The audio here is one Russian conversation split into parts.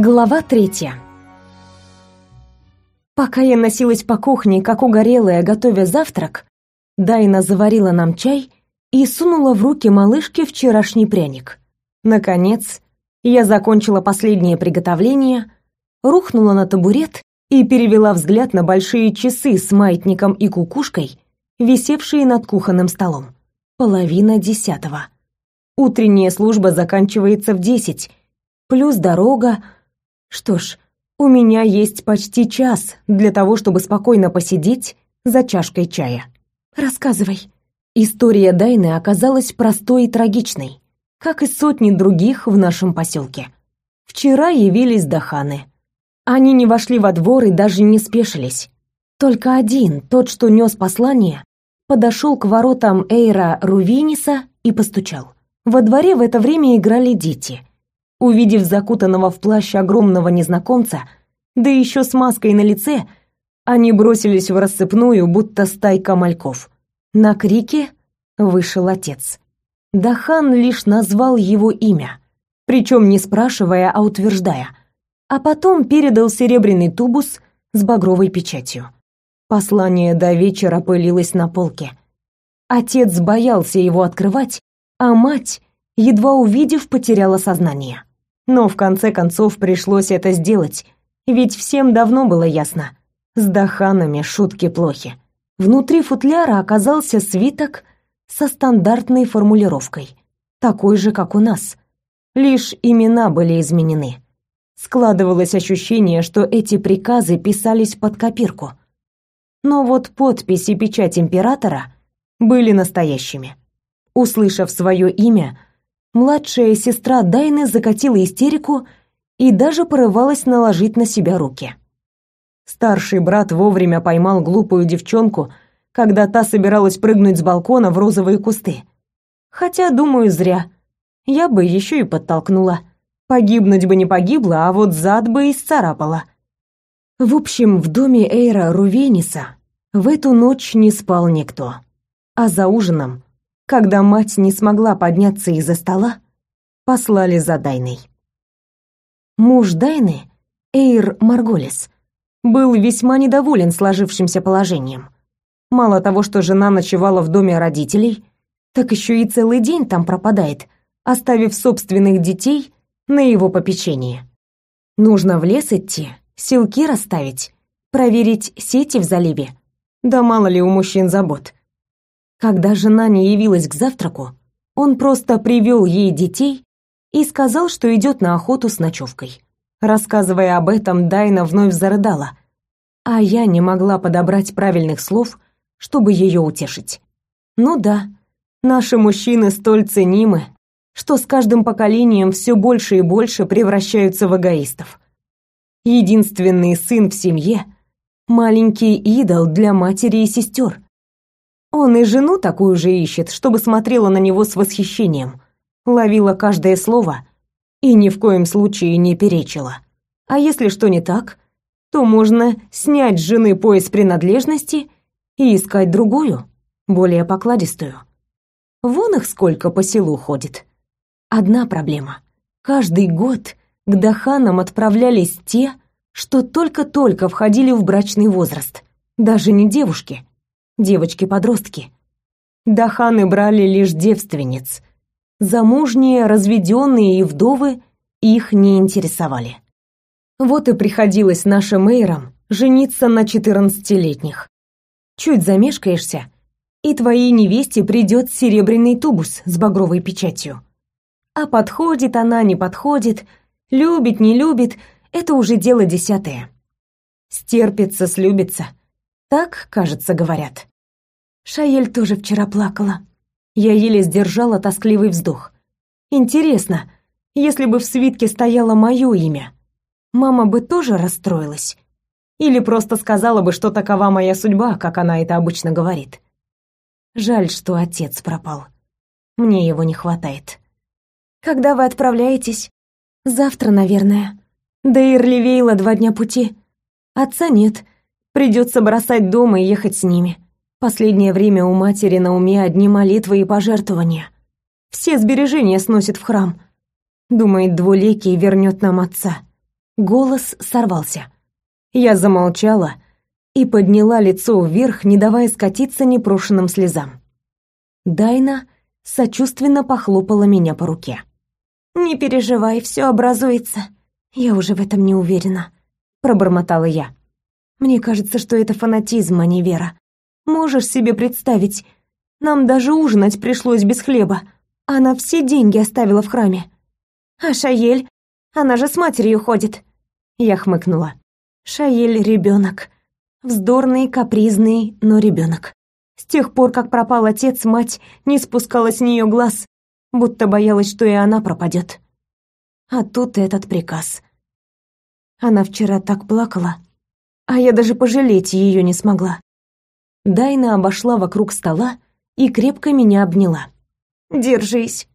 Глава третья. Пока я носилась по кухне, как угорелая, готовя завтрак, Дайна заварила нам чай и сунула в руки малышке вчерашний пряник. Наконец, я закончила последнее приготовление, рухнула на табурет и перевела взгляд на большие часы с маятником и кукушкой, висевшие над кухонным столом. Половина десятого. Утренняя служба заканчивается в десять, плюс дорога, что ж, у меня есть почти час для того, чтобы спокойно посидеть за чашкой чая. Рассказывай. История Дайны оказалась простой и трагичной, как и сотни других в нашем поселке. Вчера явились Даханы. Они не вошли во двор и даже не спешились. Только один, тот, что нес послание, подошел к воротам Эйра Рувиниса и постучал. Во дворе в это время играли дети. Увидев закутанного в плащ огромного незнакомца, да еще с маской на лице, они бросились в рассыпную, будто стайка мальков. На крики вышел отец. Дахан лишь назвал его имя, причем не спрашивая, а утверждая, а потом передал серебряный тубус с багровой печатью. Послание до вечера пылилось на полке. Отец боялся его открывать, а мать, едва увидев, потеряла сознание. Но в конце концов пришлось это сделать, ведь всем давно было ясно. С Даханами шутки плохи. Внутри футляра оказался свиток со стандартной формулировкой, такой же, как у нас. Лишь имена были изменены. Складывалось ощущение, что эти приказы писались под копирку. Но вот подпись и печать императора были настоящими. Услышав свое имя, Младшая сестра Дайны закатила истерику и даже порывалась наложить на себя руки. Старший брат вовремя поймал глупую девчонку, когда та собиралась прыгнуть с балкона в розовые кусты. Хотя, думаю, зря. Я бы еще и подтолкнула. Погибнуть бы не погибла, а вот зад бы исцарапала. В общем, в доме Эйра Рувениса в эту ночь не спал никто. А за ужином когда мать не смогла подняться из-за стола, послали за Дайной. Муж Дайны, Эйр Марголис, был весьма недоволен сложившимся положением. Мало того, что жена ночевала в доме родителей, так еще и целый день там пропадает, оставив собственных детей на его попечение. Нужно в лес идти, силки расставить, проверить сети в заливе. Да мало ли у мужчин забот. Когда жена не явилась к завтраку, он просто привел ей детей и сказал, что идет на охоту с ночевкой. Рассказывая об этом, Дайна вновь зарыдала, а я не могла подобрать правильных слов, чтобы ее утешить. Ну да, наши мужчины столь ценимы, что с каждым поколением все больше и больше превращаются в эгоистов. Единственный сын в семье — маленький идол для матери и сестер — он и жену такую же ищет, чтобы смотрела на него с восхищением, ловила каждое слово и ни в коем случае не перечила. А если что не так, то можно снять с жены пояс принадлежности и искать другую, более покладистую. Вон их сколько по селу ходит. Одна проблема. Каждый год к Даханам отправлялись те, что только-только входили в брачный возраст. Даже не девушки, девочки-подростки. Даханы брали лишь девственниц. Замужние, разведенные и вдовы их не интересовали. Вот и приходилось нашим эйрам жениться на четырнадцатилетних. Чуть замешкаешься, и твоей невесте придет серебряный тубус с багровой печатью. А подходит она, не подходит, любит, не любит — это уже дело десятое. Стерпится, слюбится. Так, кажется, говорят. Шаель тоже вчера плакала. Я еле сдержала тоскливый вздох. Интересно, если бы в свитке стояло мое имя, мама бы тоже расстроилась? Или просто сказала бы, что такова моя судьба, как она это обычно говорит? Жаль, что отец пропал. Мне его не хватает. Когда вы отправляетесь? Завтра, наверное. До Ирливейла два дня пути. Отца нет. Придется бросать дома и ехать с ними. Последнее время у матери на уме одни молитвы и пожертвования. Все сбережения сносит в храм. Думает, двулекий вернет нам отца. Голос сорвался. Я замолчала и подняла лицо вверх, не давая скатиться непрошенным слезам. Дайна сочувственно похлопала меня по руке. «Не переживай, все образуется. Я уже в этом не уверена», — пробормотала я. «Мне кажется, что это фанатизм, а не вера. Можешь себе представить, нам даже ужинать пришлось без хлеба. Она все деньги оставила в храме. А Шаель, она же с матерью ходит». Я хмыкнула. «Шаель ребенок. Вздорный, капризный, но ребенок. С тех пор, как пропал отец, мать не спускала с нее глаз, будто боялась, что и она пропадет. А тут этот приказ. Она вчера так плакала, а я даже пожалеть ее не смогла. Дайна обошла вокруг стола и крепко меня обняла. «Держись».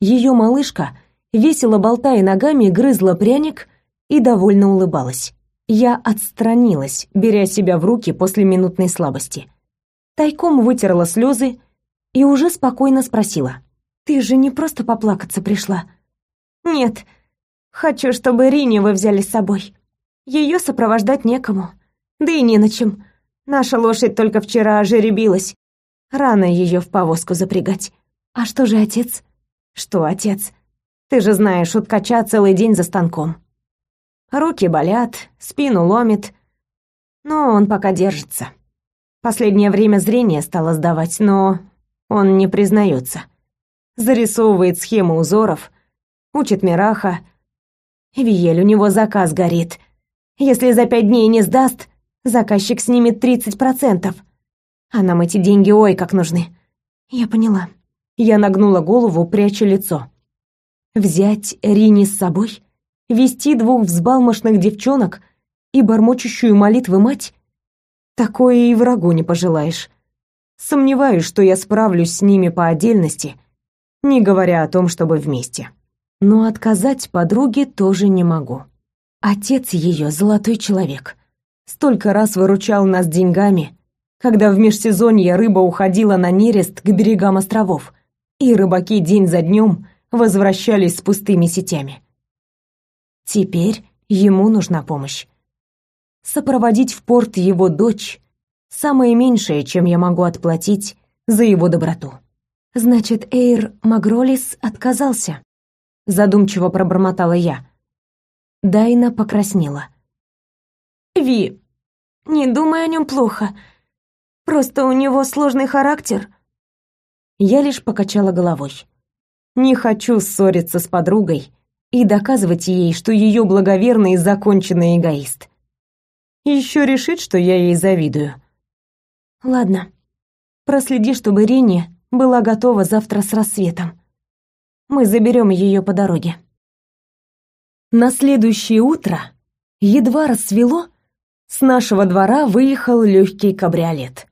Ее малышка, весело болтая ногами, грызла пряник и довольно улыбалась. Я отстранилась, беря себя в руки после минутной слабости тайком вытерла слезы и уже спокойно спросила. «Ты же не просто поплакаться пришла?» «Нет. Хочу, чтобы Рине вы взяли с собой. Ее сопровождать некому. Да и не на чем. Наша лошадь только вчера ожеребилась. Рано ее в повозку запрягать. А что же отец?» «Что отец? Ты же знаешь, у ткача целый день за станком. Руки болят, спину ломит, но он пока держится. Последнее время зрение стало сдавать, но он не признается. Зарисовывает схемы узоров, учит Мираха. Виель, у него заказ горит. Если за пять дней не сдаст, заказчик снимет 30%. А нам эти деньги ой как нужны. Я поняла. Я нагнула голову, пряча лицо. Взять Рини с собой? Вести двух взбалмошных девчонок и бормочущую молитвы мать? Такое и врагу не пожелаешь. Сомневаюсь, что я справлюсь с ними по отдельности, не говоря о том, чтобы вместе. Но отказать подруге тоже не могу. Отец ее золотой человек. Столько раз выручал нас деньгами, когда в межсезонье рыба уходила на нерест к берегам островов, и рыбаки день за днем возвращались с пустыми сетями. Теперь ему нужна помощь сопроводить в порт его дочь — самое меньшее, чем я могу отплатить за его доброту. Значит, Эйр Магролис отказался. Задумчиво пробормотала я. Дайна покраснела. Ви, не думай о нем плохо. Просто у него сложный характер. Я лишь покачала головой. Не хочу ссориться с подругой и доказывать ей, что ее благоверный законченный эгоист еще решит, что я ей завидую. Ладно. Проследи, чтобы Рине была готова завтра с рассветом. Мы заберем ее по дороге. На следующее утро, едва рассвело, с нашего двора выехал легкий кабриолет.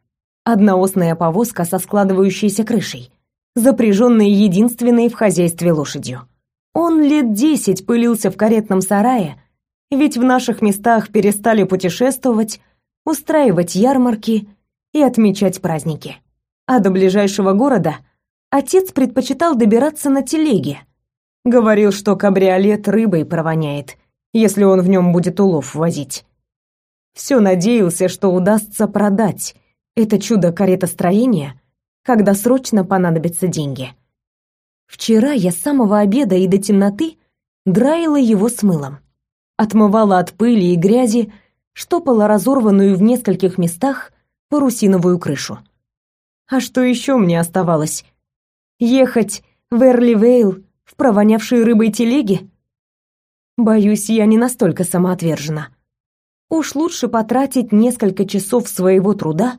Одноосная повозка со складывающейся крышей, запряженная единственной в хозяйстве лошадью. Он лет десять пылился в каретном сарае, ведь в наших местах перестали путешествовать, устраивать ярмарки и отмечать праздники. А до ближайшего города отец предпочитал добираться на телеге. Говорил, что кабриолет рыбой провоняет, если он в нем будет улов возить. Все надеялся, что удастся продать это чудо каретостроения, когда срочно понадобятся деньги. Вчера я с самого обеда и до темноты драила его с мылом отмывала от пыли и грязи, штопала разорванную в нескольких местах парусиновую крышу. А что еще мне оставалось? Ехать в Эрливейл в провонявшей рыбой телеге? Боюсь, я не настолько самоотвержена. Уж лучше потратить несколько часов своего труда,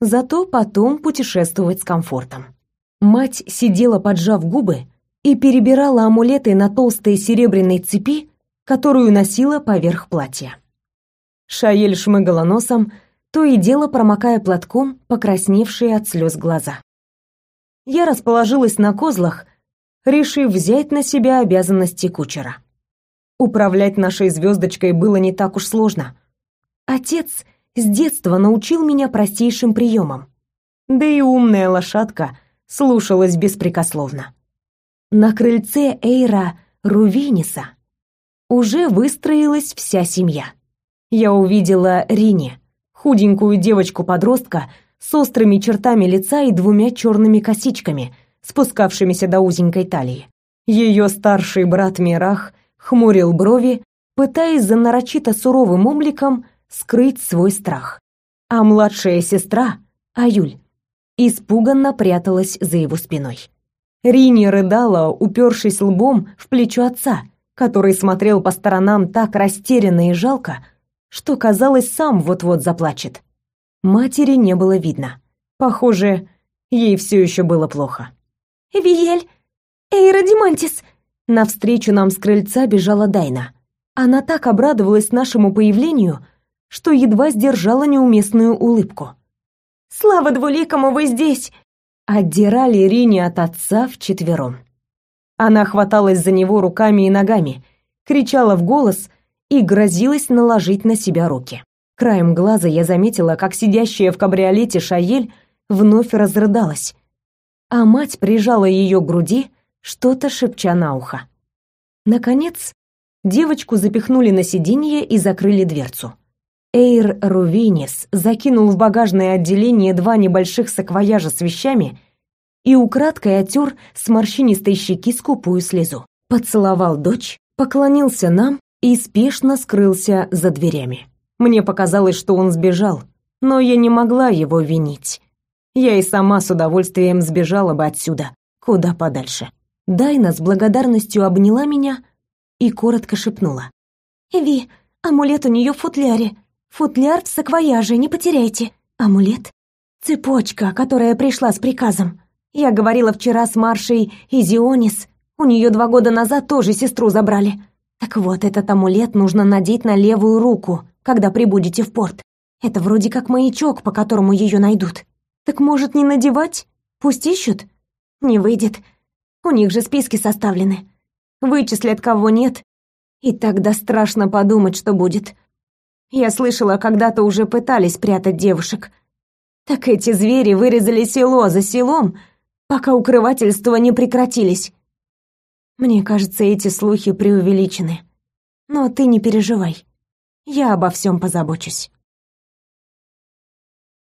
зато потом путешествовать с комфортом. Мать сидела, поджав губы, и перебирала амулеты на толстой серебряной цепи, которую носила поверх платья. Шаель шмыгала носом, то и дело промокая платком покрасневшие от слез глаза. Я расположилась на козлах, решив взять на себя обязанности кучера. Управлять нашей звездочкой было не так уж сложно. Отец с детства научил меня простейшим приемам. Да и умная лошадка слушалась беспрекословно. На крыльце Эйра Рувиниса уже выстроилась вся семья. Я увидела Рине, худенькую девочку-подростка с острыми чертами лица и двумя черными косичками, спускавшимися до узенькой талии. Ее старший брат Мирах хмурил брови, пытаясь за нарочито суровым обликом скрыть свой страх. А младшая сестра, Аюль, испуганно пряталась за его спиной. Рини рыдала, упершись лбом в плечо отца, который смотрел по сторонам так растерянно и жалко, что, казалось, сам вот-вот заплачет. Матери не было видно. Похоже, ей все еще было плохо. «Виель! Эйра Димантис!» Навстречу нам с крыльца бежала Дайна. Она так обрадовалась нашему появлению, что едва сдержала неуместную улыбку. «Слава двуликому, вы здесь!» Отдирали Рини от отца вчетвером. Она хваталась за него руками и ногами, кричала в голос и грозилась наложить на себя руки. Краем глаза я заметила, как сидящая в кабриолете Шаель вновь разрыдалась, а мать прижала ее к груди, что-то шепча на ухо. Наконец, девочку запихнули на сиденье и закрыли дверцу. Эйр Рувинис закинул в багажное отделение два небольших саквояжа с вещами и украдкой оттер с морщинистой щеки скупую слезу. Поцеловал дочь, поклонился нам и спешно скрылся за дверями. Мне показалось, что он сбежал, но я не могла его винить. Я и сама с удовольствием сбежала бы отсюда, куда подальше. Дайна с благодарностью обняла меня и коротко шепнула. «Ви, амулет у нее в футляре. Футляр в саквояже, не потеряйте. Амулет? Цепочка, которая пришла с приказом. Я говорила вчера с Маршей Изионис. У нее два года назад тоже сестру забрали. Так вот, этот амулет нужно надеть на левую руку, когда прибудете в порт. Это вроде как маячок, по которому ее найдут. Так может, не надевать? Пусть ищут? Не выйдет. У них же списки составлены. Вычислят, кого нет. И тогда страшно подумать, что будет. Я слышала, когда-то уже пытались прятать девушек. Так эти звери вырезали село за селом, пока укрывательства не прекратились. Мне кажется, эти слухи преувеличены. Но ты не переживай. Я обо всем позабочусь.